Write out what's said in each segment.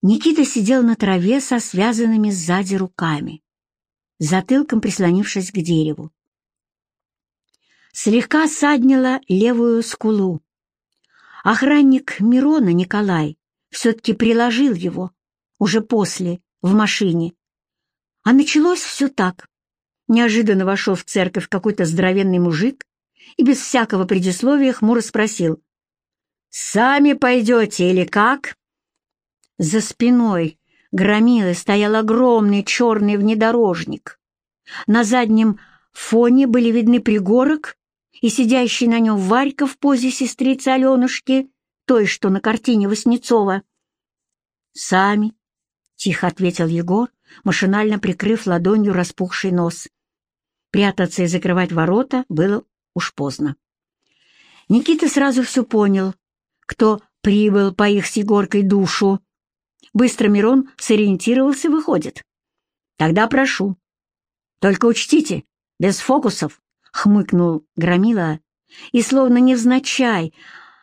Никита сидел на траве со связанными сзади руками, затылком прислонившись к дереву. Слегка саднила левую скулу. Охранник Мирона Николай все-таки приложил его, уже после, в машине. А началось все так. Неожиданно вошел в церковь какой-то здоровенный мужик и без всякого предисловия хмуро спросил. «Сами пойдете или как?» За спиной громилы стоял огромный черный внедорожник. На заднем фоне были видны пригорок и сидящий на нем Варька в позе сестрицы Аленушки, той, что на картине Васнецова. «Сами», — тихо ответил Егор, машинально прикрыв ладонью распухший нос. Прятаться и закрывать ворота было уж поздно. Никита сразу все понял, кто прибыл по их с Егоркой душу. Быстро Мирон сориентировался, выходит. «Тогда прошу. Только учтите, без фокусов», — хмыкнул Громила и, словно невзначай,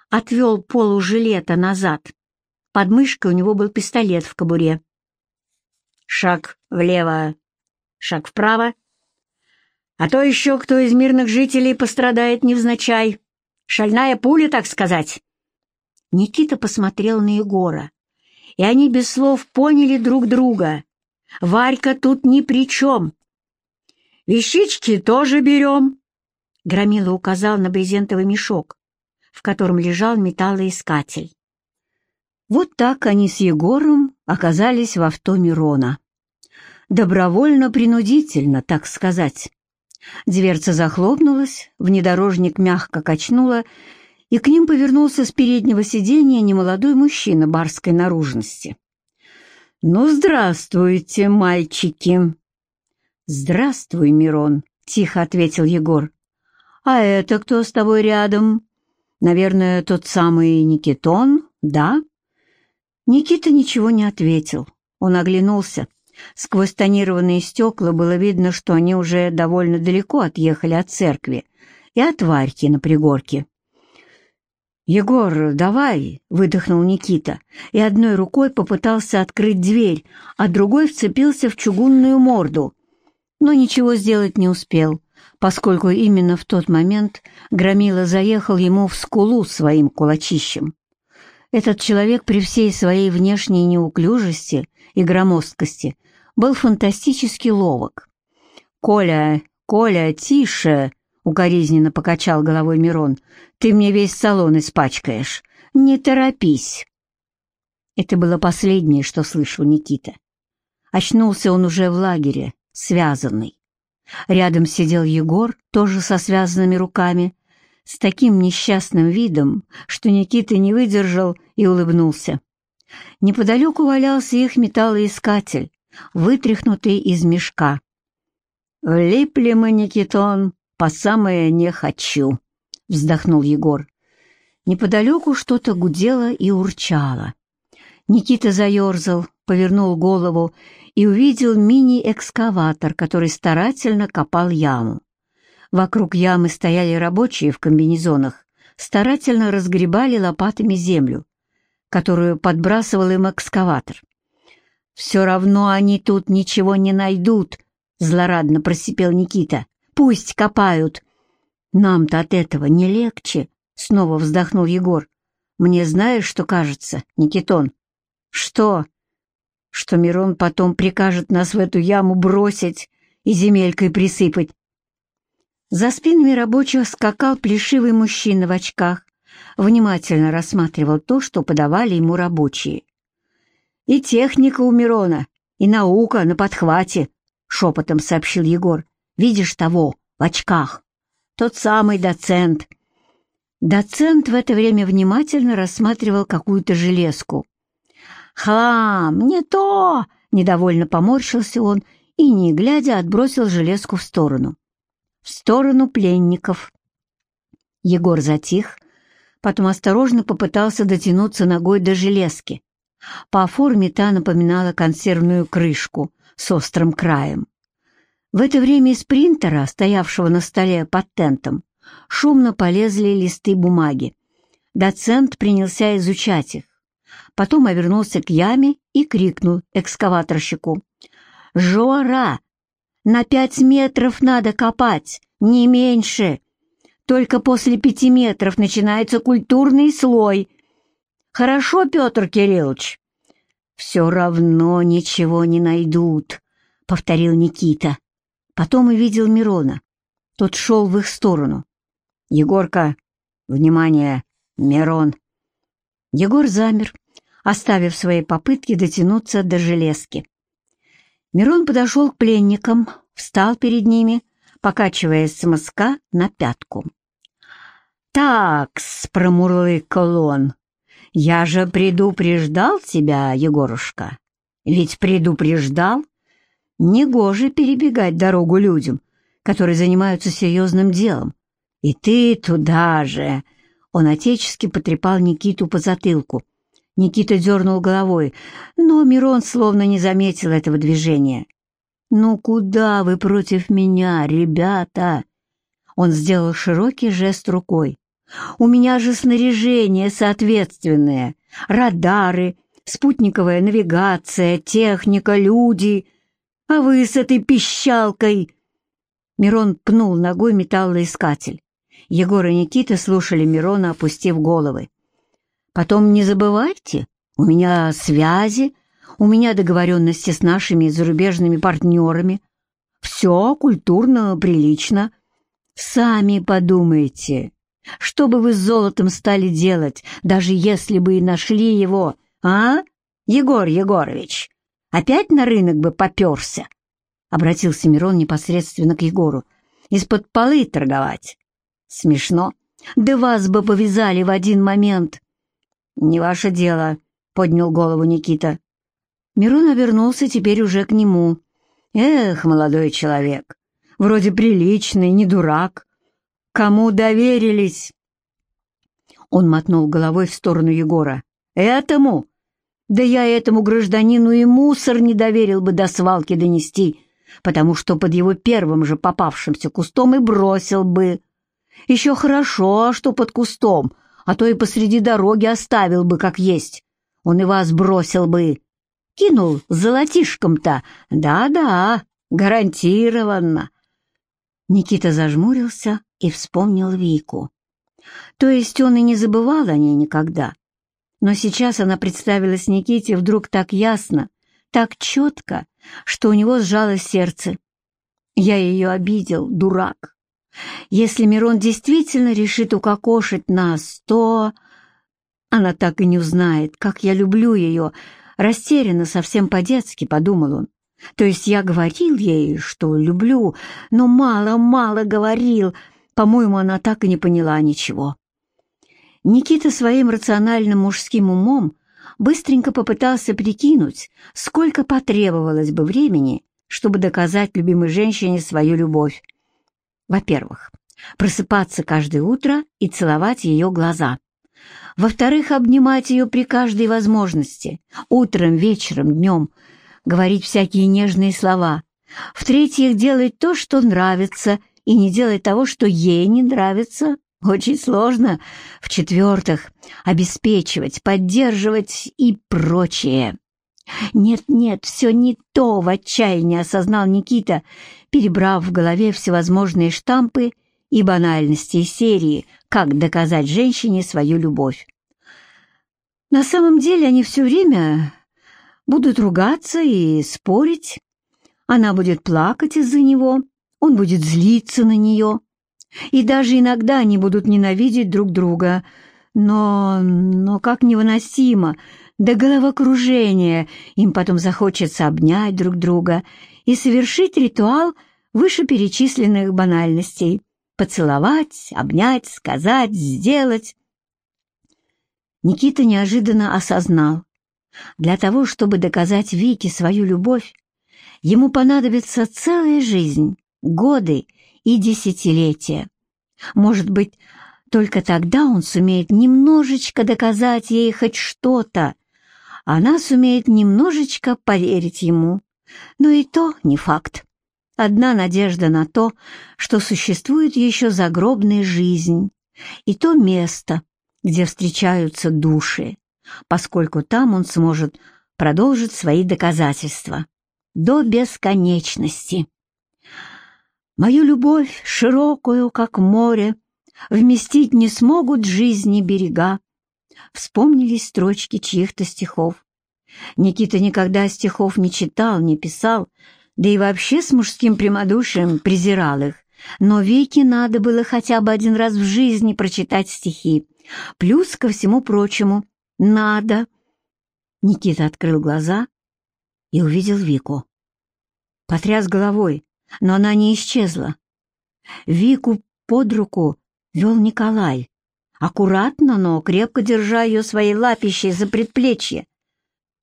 отвел полу жилета назад. Под мышкой у него был пистолет в кобуре. Шаг влево, шаг вправо. А то еще кто из мирных жителей пострадает невзначай. Шальная пуля, так сказать. Никита посмотрел на Егора, и они без слов поняли друг друга. Варька тут ни при чем. «Вещички тоже берем», — Громила указал на брезентовый мешок, в котором лежал металлоискатель. Вот так они с Егором оказались в авто Мирона. Добровольно-принудительно, так сказать. Дверца захлопнулась, внедорожник мягко качнуло, и к ним повернулся с переднего сиденья немолодой мужчина барской наружности. «Ну, здравствуйте, мальчики!» «Здравствуй, Мирон», — тихо ответил Егор. «А это кто с тобой рядом? Наверное, тот самый Никитон, да?» Никита ничего не ответил. Он оглянулся. Сквозь тонированные стекла было видно, что они уже довольно далеко отъехали от церкви и от Варьки на пригорке. «Егор, давай!» — выдохнул Никита и одной рукой попытался открыть дверь, а другой вцепился в чугунную морду. Но ничего сделать не успел, поскольку именно в тот момент Громила заехал ему в скулу своим кулачищем. Этот человек при всей своей внешней неуклюжести и громоздкости был фантастически ловок. «Коля, Коля, тише!» — укоризненно покачал головой Мирон. «Ты мне весь салон испачкаешь. Не торопись!» Это было последнее, что слышал Никита. Очнулся он уже в лагере, связанный. Рядом сидел Егор, тоже со связанными руками, с таким несчастным видом, что Никита не выдержал и улыбнулся. Неподалеку валялся их металлоискатель, вытряхнутый из мешка. «Влипли мы, Никитон, по самое не хочу», — вздохнул Егор. Неподалеку что-то гудело и урчало. Никита заерзал, повернул голову и увидел мини-экскаватор, который старательно копал яму. Вокруг ямы стояли рабочие в комбинезонах, старательно разгребали лопатами землю, которую подбрасывал им экскаватор. «Все равно они тут ничего не найдут», — злорадно просипел Никита. «Пусть копают». «Нам-то от этого не легче», — снова вздохнул Егор. «Мне знаешь, что кажется, Никитон?» «Что?» «Что Мирон потом прикажет нас в эту яму бросить и земелькой присыпать, за спинами рабочих скакал плешивый мужчина в очках, внимательно рассматривал то, что подавали ему рабочие. «И техника у Мирона, и наука на подхвате», — шепотом сообщил Егор. «Видишь того, в очках? Тот самый доцент». Доцент в это время внимательно рассматривал какую-то железку. «Хлам, не то!» — недовольно поморщился он и, не глядя, отбросил железку в сторону в сторону пленников. Егор затих, потом осторожно попытался дотянуться ногой до железки. По форме та напоминала консервную крышку с острым краем. В это время из принтера, стоявшего на столе под тентом, шумно полезли листы бумаги. Доцент принялся изучать их. Потом обернулся к яме и крикнул экскаваторщику. «Жора! На пять метров надо копать, не меньше! Только после пяти метров начинается культурный слой. Хорошо, Петр Кириллович?» «Все равно ничего не найдут», — повторил Никита. Потом увидел Мирона. Тот шел в их сторону. «Егорка, внимание, Мирон!» Егор замер, оставив свои попытки дотянуться до железки. Мирон подошел к пленникам, встал перед ними, покачиваясь с мыска на пятку. «Так-с», — промурлыкал он, — «я же предупреждал тебя, Егорушка, ведь предупреждал. Негоже перебегать дорогу людям, которые занимаются серьезным делом. И ты туда же!» Он отечески потрепал Никиту по затылку. Никита дернул головой, но Мирон словно не заметил этого движения. «Ну куда вы против меня, ребята?» Он сделал широкий жест рукой. «У меня же снаряжение соответственное, радары, спутниковая навигация, техника, люди. А вы с этой пищалкой...» Мирон пнул ногой металлоискатель. Егор и Никита слушали Мирона, опустив головы. Потом не забывайте, у меня связи, у меня договоренности с нашими зарубежными партнерами. Все культурно, прилично. Сами подумайте, что бы вы с золотом стали делать, даже если бы и нашли его, а, Егор Егорович? Опять на рынок бы поперся? Обратился Мирон непосредственно к Егору. Из-под полы торговать. Смешно. Да вас бы повязали в один момент. «Не ваше дело», — поднял голову Никита. Мирон обернулся теперь уже к нему. «Эх, молодой человек, вроде приличный, не дурак. Кому доверились?» Он мотнул головой в сторону Егора. «Этому? Да я этому гражданину и мусор не доверил бы до свалки донести, потому что под его первым же попавшимся кустом и бросил бы. Еще хорошо, что под кустом, а то и посреди дороги оставил бы как есть. Он и вас бросил бы. Кинул золотишком-то. Да-да, гарантированно. Никита зажмурился и вспомнил Вику. То есть он и не забывал о ней никогда. Но сейчас она представилась Никите вдруг так ясно, так четко, что у него сжалось сердце. Я ее обидел, дурак. Если Мирон действительно решит укокошить нас, то... Она так и не узнает, как я люблю ее. Растерянно, совсем по-детски, подумал он. То есть я говорил ей, что люблю, но мало-мало говорил. По-моему, она так и не поняла ничего. Никита своим рациональным мужским умом быстренько попытался прикинуть, сколько потребовалось бы времени, чтобы доказать любимой женщине свою любовь. Во-первых, просыпаться каждое утро и целовать ее глаза. Во-вторых, обнимать ее при каждой возможности, утром, вечером, днем, говорить всякие нежные слова. В-третьих, делать то, что нравится, и не делать того, что ей не нравится. Очень сложно. В-четвертых, обеспечивать, поддерживать и прочее. «Нет-нет, все не то!» — в отчаянии осознал Никита, перебрав в голове всевозможные штампы и банальности серии «Как доказать женщине свою любовь». На самом деле они все время будут ругаться и спорить. Она будет плакать из-за него, он будет злиться на нее. И даже иногда они будут ненавидеть друг друга. Но... но как невыносимо до головокружения, им потом захочется обнять друг друга и совершить ритуал вышеперечисленных банальностей — поцеловать, обнять, сказать, сделать. Никита неожиданно осознал, для того, чтобы доказать Вике свою любовь, ему понадобится целая жизнь, годы и десятилетия. Может быть, только тогда он сумеет немножечко доказать ей хоть что-то, она сумеет немножечко поверить ему. Но и то не факт. Одна надежда на то, что существует еще загробная жизнь, и то место, где встречаются души. поскольку там он сможет продолжить свои доказательства до бесконечности. Мою любовь, широкую, как море, вместить не смогут жизни берега. Вспомнились строчки чьих-то стихов. Никита никогда стихов не читал, не писал, да и вообще с мужским прямодушием презирал их. Но Вике надо было хотя бы один раз в жизни прочитать стихи. Плюс, ко всему прочему, надо. Никита открыл глаза и увидел Вику. Потряс головой, но она не исчезла. Вику под руку вел Николай, аккуратно, но крепко держа ее своей лапищей за предплечье.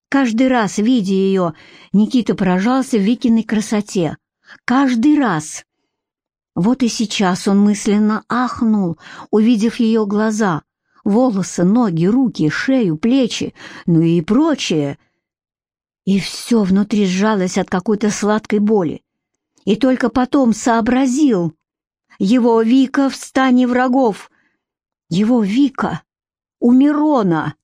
Каждый раз, видя ее, Никита поражался Викиной красоте. Каждый раз. Вот и сейчас он мысленно ахнул, увидев ее глаза, волосы, ноги, руки, шею, плечи, ну и прочее. И все внутри сжалось от какой-то сладкой боли. И только потом сообразил. Его Вика в стане врагов. Его Вика у Мирона.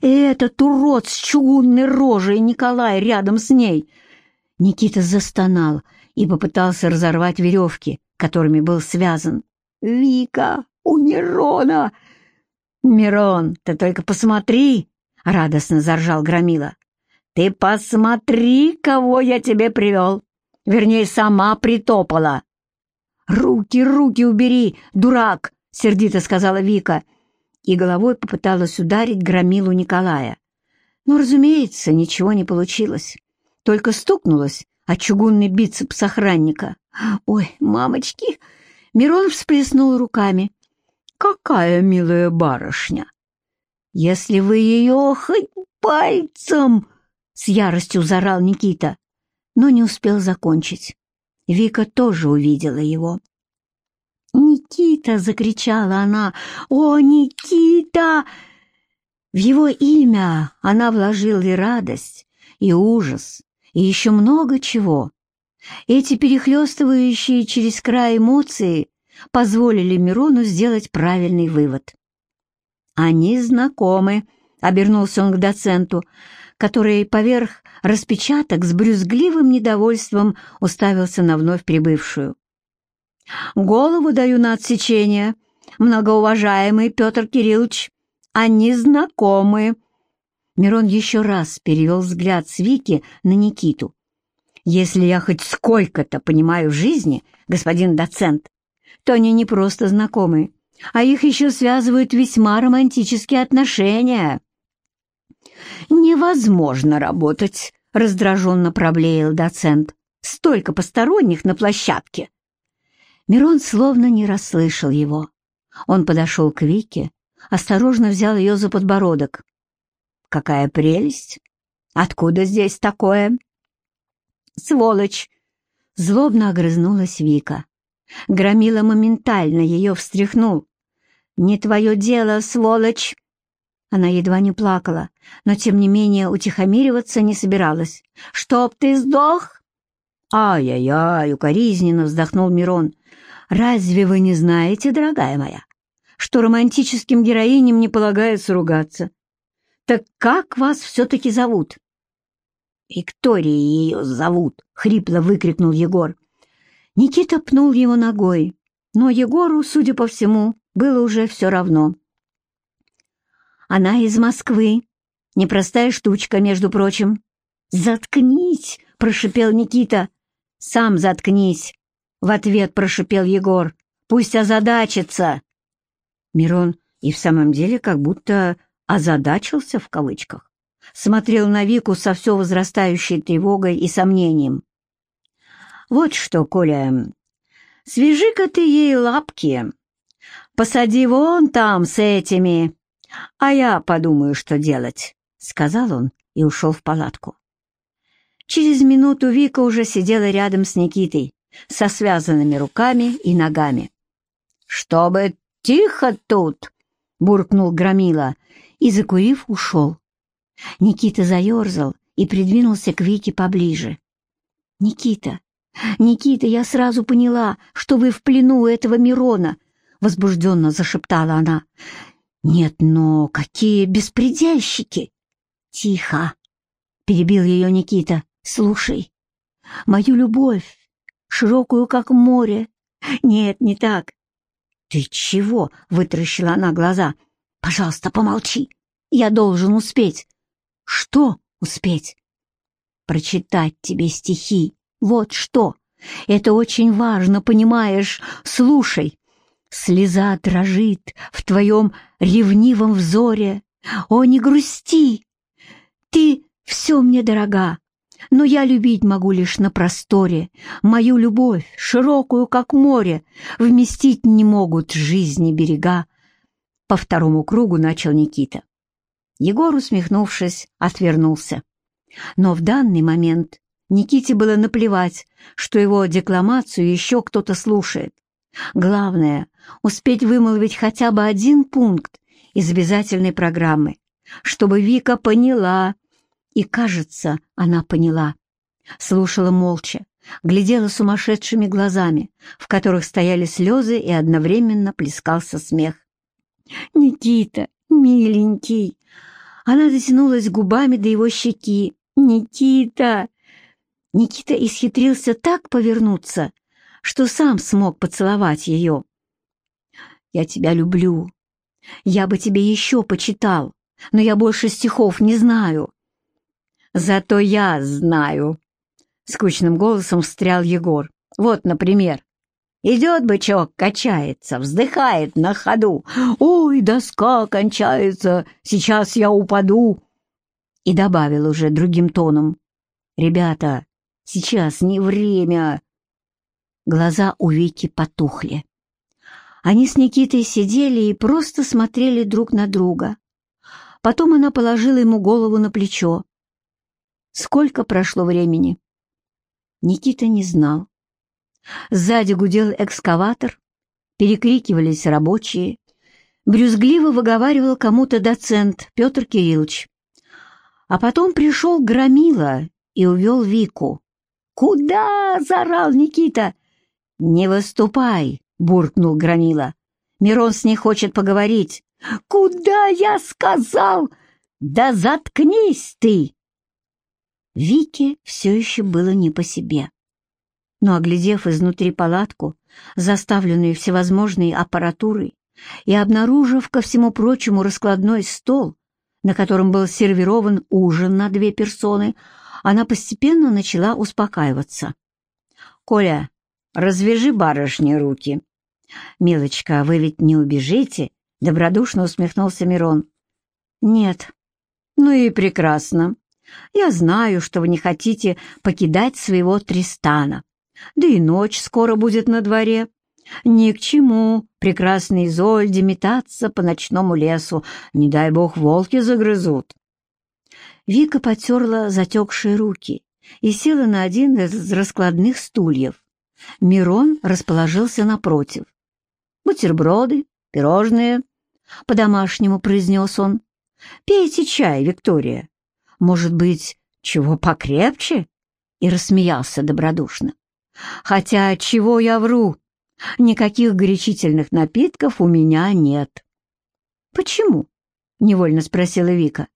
И этот урод с чугунной рожей Николай рядом с ней. Никита застонал и попытался разорвать веревки, которыми был связан. «Вика, у Мирона!» «Мирон, ты только посмотри!» — радостно заржал Громила. «Ты посмотри, кого я тебе привел! Вернее, сама притопала!» «Руки, руки убери, дурак!» — сердито сказала Вика и головой попыталась ударить громилу Николая. Но, разумеется, ничего не получилось. Только стукнулась о чугунный бицепс охранника. «Ой, мамочки!» Мирон всплеснул руками. «Какая милая барышня!» «Если вы ее хоть пальцем!» С яростью зарал Никита, но не успел закончить. Вика тоже увидела его. «Никита!» — закричала она. «О, Никита!» В его имя она вложила и радость, и ужас, и еще много чего. Эти перехлестывающие через край эмоции позволили Мирону сделать правильный вывод. «Они знакомы», — обернулся он к доценту, который поверх распечаток с брюзгливым недовольством уставился на вновь прибывшую. Голову даю на отсечение, многоуважаемый Петр Кириллович. Они знакомы. Мирон еще раз перевел взгляд с Вики на Никиту. Если я хоть сколько-то понимаю в жизни, господин доцент, то они не просто знакомы, а их еще связывают весьма романтические отношения. «Невозможно работать», — раздраженно проблеял доцент. «Столько посторонних на площадке». Мирон словно не расслышал его. Он подошел к Вике, осторожно взял ее за подбородок. «Какая прелесть! Откуда здесь такое?» «Сволочь!» — злобно огрызнулась Вика. Громила моментально ее встряхнул. «Не твое дело, сволочь!» Она едва не плакала, но тем не менее утихомириваться не собиралась. «Чтоб ты сдох!» «Ай-яй-яй!» — укоризненно вздохнул Мирон. «Разве вы не знаете, дорогая моя, что романтическим героиням не полагается ругаться? Так как вас все-таки зовут?» «Викторией ее зовут!» — хрипло выкрикнул Егор. Никита пнул его ногой, но Егору, судя по всему, было уже все равно. «Она из Москвы. Непростая штучка, между прочим». «Заткнись!» — прошипел Никита. «Сам заткнись!» В ответ прошипел Егор. «Пусть озадачится!» Мирон и в самом деле как будто «озадачился» в кавычках. Смотрел на Вику со все возрастающей тревогой и сомнением. «Вот что, Коля, свяжи-ка ты ей лапки, посади вон там с этими, а я подумаю, что делать», — сказал он и ушел в палатку. Через минуту Вика уже сидела рядом с Никитой, со связанными руками и ногами. «Чтобы тихо тут!» — буркнул Громила и, закурив, ушел. Никита заерзал и придвинулся к Вике поближе. «Никита, Никита, я сразу поняла, что вы в плену этого Мирона!» — возбужденно зашептала она. «Нет, но какие беспредельщики!» «Тихо!» — перебил ее Никита. «Слушай, мою любовь, широкую, как море. Нет, не так». «Ты чего?» — вытаращила она глаза. «Пожалуйста, помолчи. Я должен успеть». «Что успеть?» «Прочитать тебе стихи. Вот что. Это очень важно, понимаешь? Слушай. Слеза дрожит в твоем ревнивом взоре. О, не грусти! Ты все мне дорога, но я любить могу лишь на просторе. Мою любовь, широкую, как море, вместить не могут жизни берега. По второму кругу начал Никита. Егор, усмехнувшись, отвернулся. Но в данный момент Никите было наплевать, что его декламацию еще кто-то слушает. Главное — успеть вымолвить хотя бы один пункт из обязательной программы, чтобы Вика поняла, и, кажется, она поняла. Слушала молча, глядела сумасшедшими глазами, в которых стояли слезы и одновременно плескался смех. «Никита, миленький!» Она дотянулась губами до его щеки. «Никита!» Никита исхитрился так повернуться, что сам смог поцеловать ее. «Я тебя люблю. Я бы тебе еще почитал, но я больше стихов не знаю». «Зато я знаю», — скучным голосом встрял Егор. «Вот, например, идет бычок, качается, вздыхает на ходу. Ой, доска кончается, сейчас я упаду». И добавил уже другим тоном. «Ребята, Сейчас не время!» Глаза у Вики потухли. Они с Никитой сидели и просто смотрели друг на друга. Потом она положила ему голову на плечо. Сколько прошло времени? Никита не знал. Сзади гудел экскаватор, перекрикивались рабочие. Брюзгливо выговаривал кому-то доцент Петр Кириллович. А потом пришел Громила и увел Вику. «Куда?» — заорал Никита. «Не выступай!» — буркнул Громила. «Мирон с ней хочет поговорить». «Куда я сказал?» «Да заткнись ты!» Вике все еще было не по себе. Но, оглядев изнутри палатку, заставленную всевозможной аппаратурой, и обнаружив, ко всему прочему, раскладной стол, на котором был сервирован ужин на две персоны, она постепенно начала успокаиваться. «Коля, развяжи барышни руки». «Милочка, вы ведь не убежите?» — добродушно усмехнулся Мирон. «Нет». «Ну и прекрасно. Я знаю, что вы не хотите покидать своего Тристана. Да и ночь скоро будет на дворе. Ни к чему прекрасной Изольде метаться по ночному лесу. Не дай бог волки загрызут. Вика потерла затекшие руки и села на один из раскладных стульев. Мирон расположился напротив. «Бутерброды, пирожные», — по-домашнему произнес он. «Пейте чай, Виктория. Может быть, чего покрепче?» И рассмеялся добродушно. «Хотя, чего я вру? Никаких горячительных напитков у меня нет». «Почему?» — невольно спросила Вика.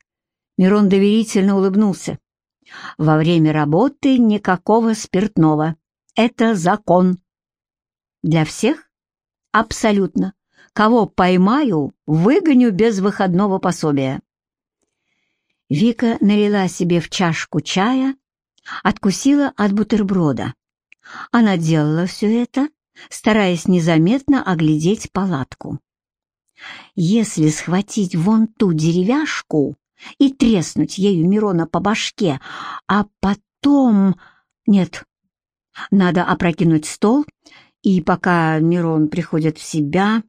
Мирон доверительно улыбнулся. «Во время работы никакого спиртного. Это закон». «Для всех?» «Абсолютно. Кого поймаю, выгоню без выходного пособия». Вика налила себе в чашку чая, откусила от бутерброда. Она делала все это, стараясь незаметно оглядеть палатку. Если схватить вон ту деревяшку, и треснуть ею Мирона по башке, а потом... Нет, надо опрокинуть стол, и пока Мирон приходит в себя...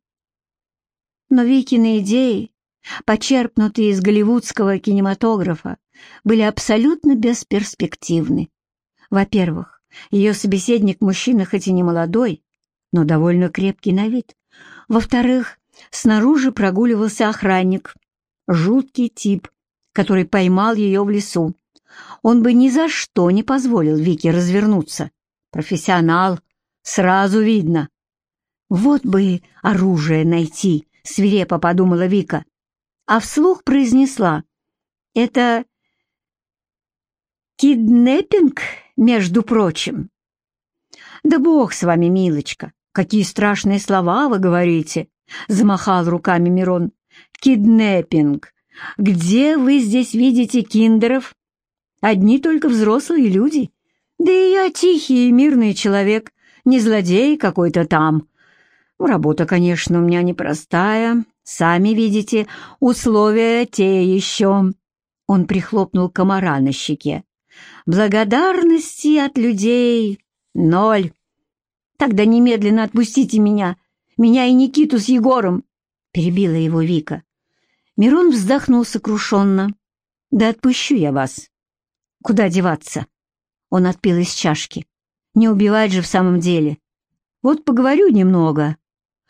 Но Викины идеи, почерпнутые из голливудского кинематографа, были абсолютно бесперспективны. Во-первых, ее собеседник мужчина хоть и не молодой, но довольно крепкий на вид. Во-вторых, снаружи прогуливался охранник, жуткий тип, который поймал ее в лесу. Он бы ни за что не позволил Вике развернуться. Профессионал, сразу видно. Вот бы оружие найти, свирепо подумала Вика. а вслух произнесла. «Это киднеппинг, между прочим?» «Да бог с вами, милочка, какие страшные слова вы говорите!» — замахал руками Мирон. «Киднеппинг! Где вы здесь видите киндеров? Одни только взрослые люди. Да и я тихий и мирный человек, не злодей какой-то там. Работа, конечно, у меня непростая. Сами видите, условия те еще». Он прихлопнул комара на щеке. «Благодарности от людей ноль. Тогда немедленно отпустите меня, меня и Никиту с Егором!» Перебила его Вика. Мирон вздохнул сокрушенно. «Да отпущу я вас. Куда деваться?» Он отпил из чашки. «Не убивать же в самом деле. Вот поговорю немного.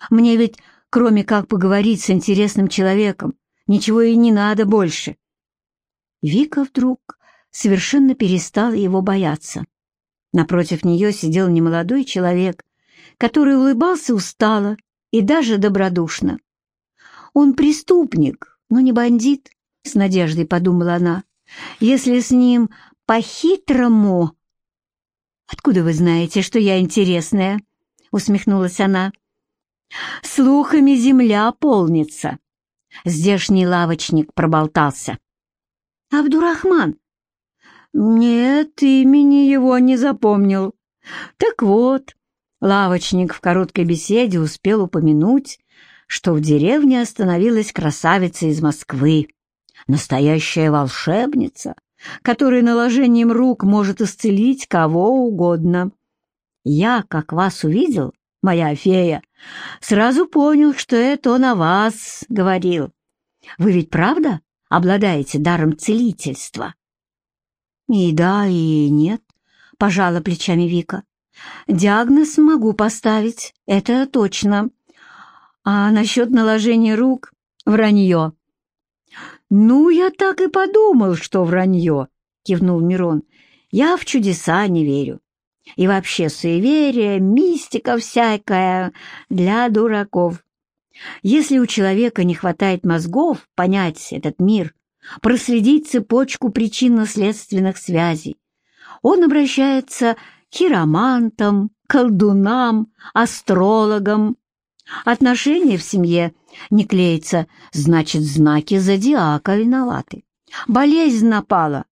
Мне ведь, кроме как поговорить с интересным человеком, ничего и не надо больше». Вика вдруг совершенно перестала его бояться. Напротив нее сидел немолодой человек, который улыбался устало и даже добродушно. «Он преступник, но не бандит», — с надеждой подумала она. «Если с ним по-хитрому...» «Откуда вы знаете, что я интересная?» — усмехнулась она. «Слухами земля полнится». Здешний лавочник проболтался. «Абдурахман?» «Нет, имени его не запомнил. Так вот, Лавочник в короткой беседе успел упомянуть, что в деревне остановилась красавица из Москвы, настоящая волшебница, которая наложением рук может исцелить кого угодно. Я, как вас увидел, моя фея, сразу понял, что это он о вас говорил. Вы ведь правда обладаете даром целительства? И да, и нет, пожала плечами Вика. Диагноз могу поставить, это точно. А насчет наложения рук — вранье. «Ну, я так и подумал, что вранье», — кивнул Мирон. «Я в чудеса не верю. И вообще суеверие, мистика всякая для дураков. Если у человека не хватает мозгов понять этот мир, проследить цепочку причинно-следственных связей, он обращается хиромантам, колдунам, астрологам. Отношения в семье не клеятся, значит, знаки зодиака виноваты. Болезнь напала.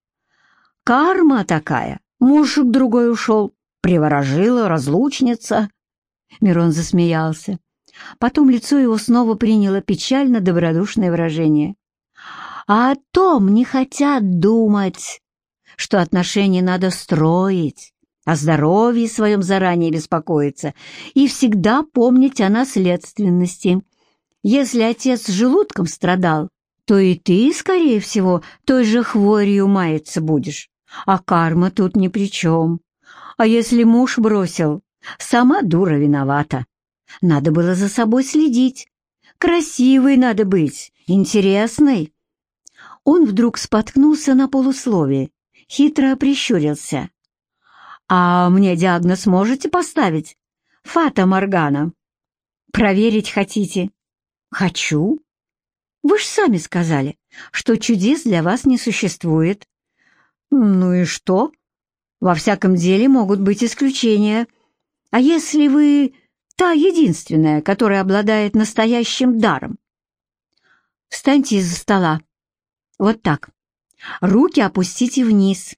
Карма такая. Мужик другой ушел, приворожила разлучница. Мирон засмеялся. Потом лицо его снова приняло печально добродушное выражение. А о том не хотят думать, что отношения надо строить, о здоровье своем заранее беспокоиться и всегда помнить о наследственности. Если отец желудком страдал, то и ты, скорее всего, той же хворью маяться будешь. А карма тут ни при чем. А если муж бросил, сама дура виновата. Надо было за собой следить. Красивой надо быть, интересной. Он вдруг споткнулся на полусловие, хитро прищурился. «А мне диагноз можете поставить? Фата Моргана». «Проверить хотите?» «Хочу». «Вы ж сами сказали, что чудес для вас не существует». «Ну и что? Во всяком деле могут быть исключения. А если вы та единственная, которая обладает настоящим даром?» «Встаньте из-за стола. Вот так. Руки опустите вниз.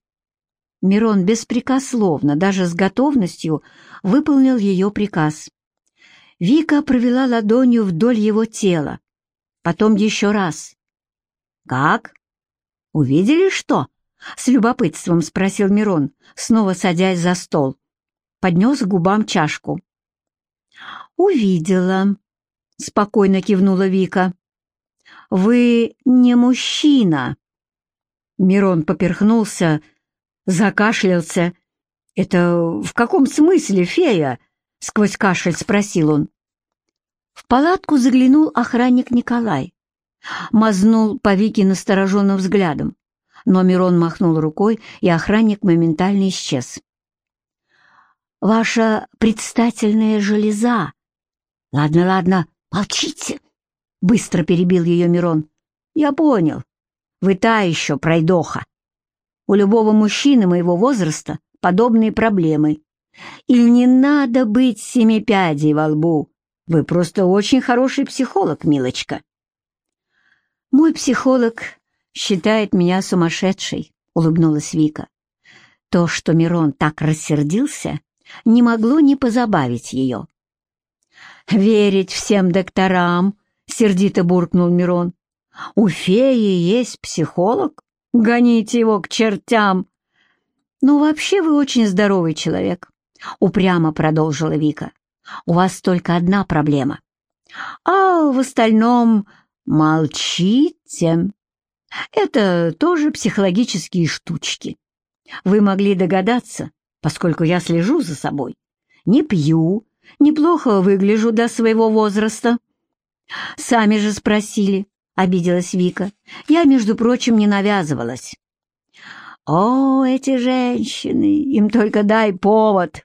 Мирон беспрекословно, даже с готовностью, выполнил ее приказ. Вика провела ладонью вдоль его тела, потом еще раз. «Как? Увидели что?» — с любопытством спросил Мирон, снова садясь за стол. Поднес к губам чашку. «Увидела», — спокойно кивнула Вика. «Вы не мужчина». Мирон поперхнулся, закашлялся. «Это в каком смысле, фея?» — сквозь кашель спросил он. В палатку заглянул охранник Николай. Мазнул по Вике настороженным взглядом, но Мирон махнул рукой, и охранник моментально исчез. «Ваша предстательная железа!» «Ладно, ладно, молчите!» — быстро перебил ее Мирон. Я понял. Вы та еще пройдоха. У любого мужчины моего возраста подобные проблемы. И не надо быть семипядей во лбу. Вы просто очень хороший психолог, милочка. Мой психолог считает меня сумасшедшей, улыбнулась Вика. То, что Мирон так рассердился, не могло не позабавить ее. «Верить всем докторам!» — сердито буркнул Мирон. «У феи есть психолог? Гоните его к чертям!» «Ну, вообще вы очень здоровый человек», — упрямо продолжила Вика. «У вас только одна проблема. А в остальном молчите. Это тоже психологические штучки. Вы могли догадаться, поскольку я слежу за собой. Не пью, неплохо выгляжу до своего возраста. Сами же спросили, обиделась Вика. Я, между прочим, не навязывалась. О, эти женщины, им только дай повод.